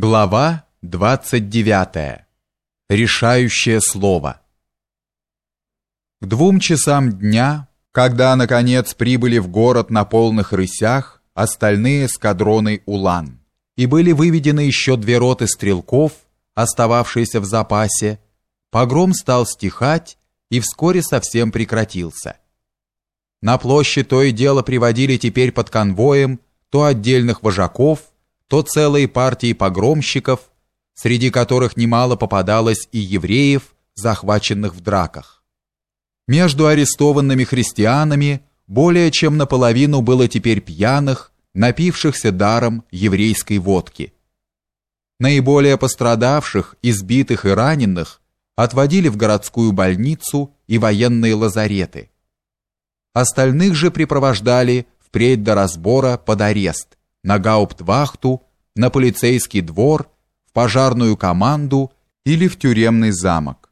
Глава 29. Решающее слово. К двум часам дня, когда наконец прибыли в город на полных рысях остальные эскадроны Улан, и были выведены еще две роты стрелков, остававшиеся в запасе, погром стал стихать и вскоре совсем прекратился. На площадь то и дело приводили теперь под конвоем то отдельных вожаков, то целые партии погромщиков, среди которых немало попадалось и евреев, захваченных в драках. Между арестованными христианами более чем наполовину было теперь пьяных, напившихся даром еврейской водки. Наиболее пострадавших, избитых и раненых отводили в городскую больницу и военные лазареты. Остальных же припровождали впредь до разбора под арест на гауптвахту, на полицейский двор, в пожарную команду или в тюремный замок.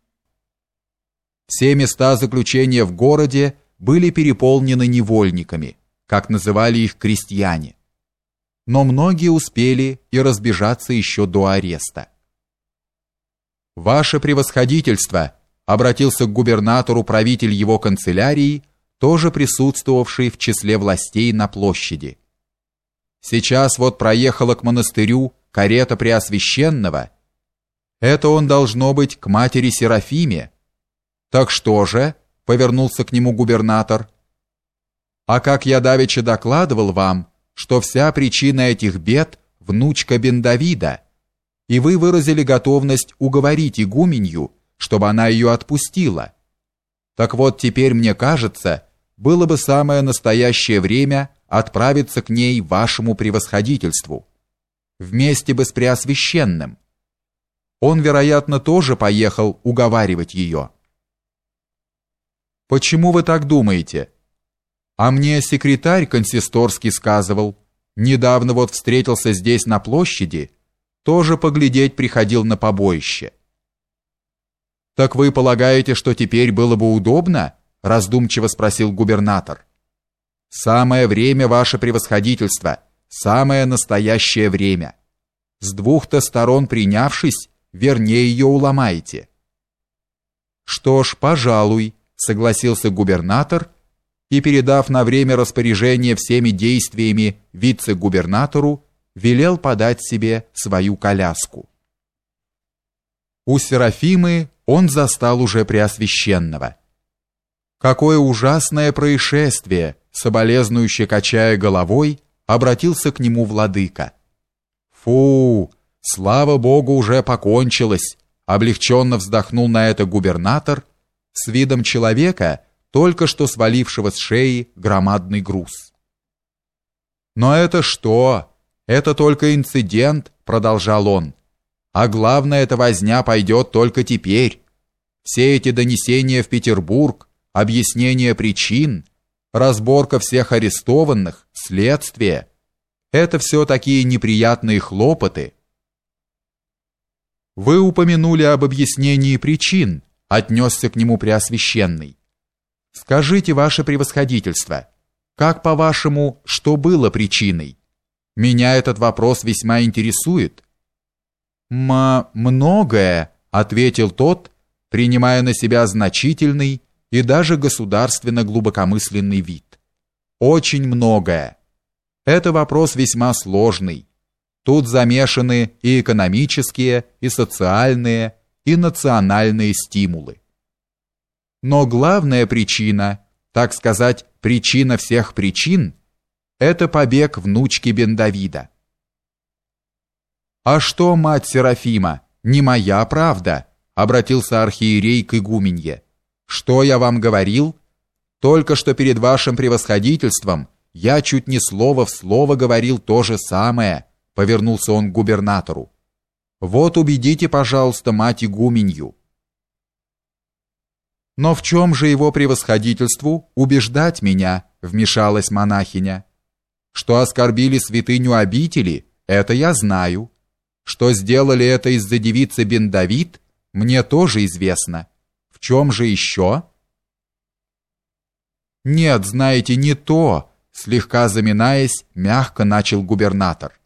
Все места заключения в городе были переполнены невольниками, как называли их крестьяне. Но многие успели и разбежаться еще до ареста. «Ваше превосходительство!» обратился к губернатору правитель его канцелярии, тоже присутствовавший в числе властей на площади. Сейчас вот проехала к монастырю карета Преосвященного. Это он должно быть к матери Серафиме. Так что же? Повернулся к нему губернатор. А как я давеча докладывал вам, что вся причина этих бед внучка Бендавида, и вы выразили готовность уговорить игуменью, чтобы она ее отпустила. Так вот теперь мне кажется, было бы самое настоящее время отправиться к ней вашему превосходительству, вместе бы с Преосвященным. Он, вероятно, тоже поехал уговаривать ее. Почему вы так думаете? А мне секретарь консисторский сказывал, недавно вот встретился здесь на площади, тоже поглядеть приходил на побоище. Так вы полагаете, что теперь было бы удобно? раздумчиво спросил губернатор. Самое время, ваше превосходительство, самое настоящее время. С двух-то сторон принявшись, вернее ее уломаете. Что ж, пожалуй, согласился губернатор и, передав на время распоряжение всеми действиями вице-губернатору, велел подать себе свою коляску. У Серафимы он застал уже Преосвященного. Какое ужасное происшествие! соболезнующе качая головой, обратился к нему владыка. Фу, слава богу, уже покончилось, облегченно вздохнул на это губернатор с видом человека, только что свалившего с шеи громадный груз. Но это что? Это только инцидент, продолжал он. А главное, эта возня пойдет только теперь. Все эти донесения в Петербург, объяснение причин, разборка всех арестованных, следствие – это все такие неприятные хлопоты. Вы упомянули об объяснении причин, отнесся к нему Преосвященный. Скажите, ваше превосходительство, как по-вашему, что было причиной? Меня этот вопрос весьма интересует. «Ма многое», — ответил тот, принимая на себя значительный и даже государственно глубокомысленный вид. Очень многое. Это вопрос весьма сложный. Тут замешаны и экономические, и социальные, и национальные стимулы. Но главная причина, так сказать, причина всех причин, это побег внучки Бендавида. «А что, мать Серафима, не моя правда?» — обратился архиерей к игуменье. Что я вам говорил? Только что перед вашим превосходительством я чуть не слово в слово говорил то же самое, повернулся он к губернатору. Вот убедите, пожалуйста, мать игуменью. Но в чем же его превосходительству убеждать меня, вмешалась монахиня. Что оскорбили святыню обители, это я знаю. Что сделали это из-за девицы Бендавид, мне тоже известно. В чем же еще? Нет, знаете, не то, слегка заминаясь, мягко начал губернатор.